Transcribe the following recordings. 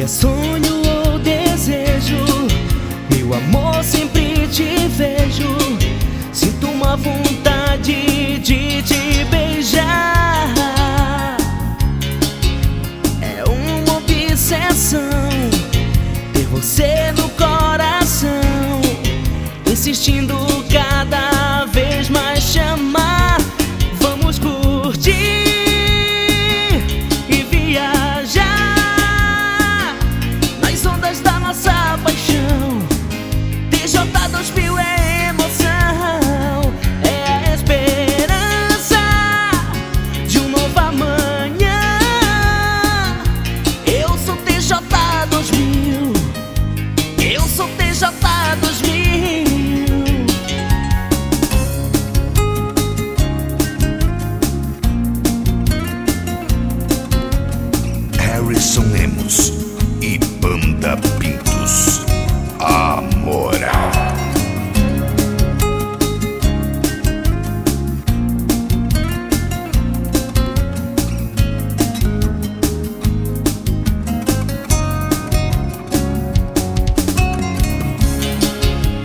é sonho ou desejo, meu amor, sempre te vejo. Sinto uma vontade de te TJ 2000.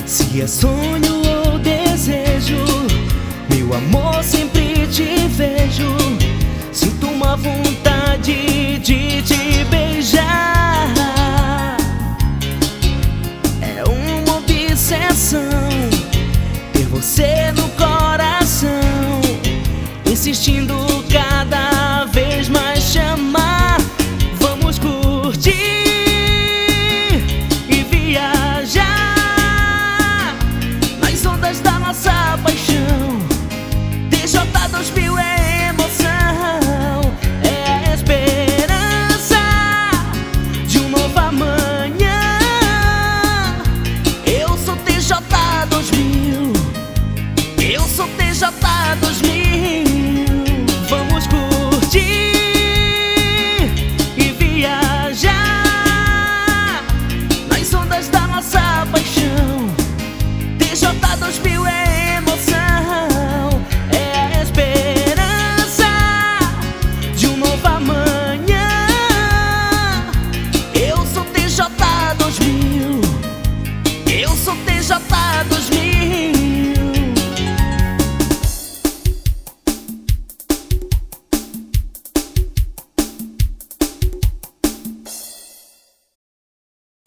Se é sonho ou desejo, meu amor, sempre te vejo. Sinto uma vontade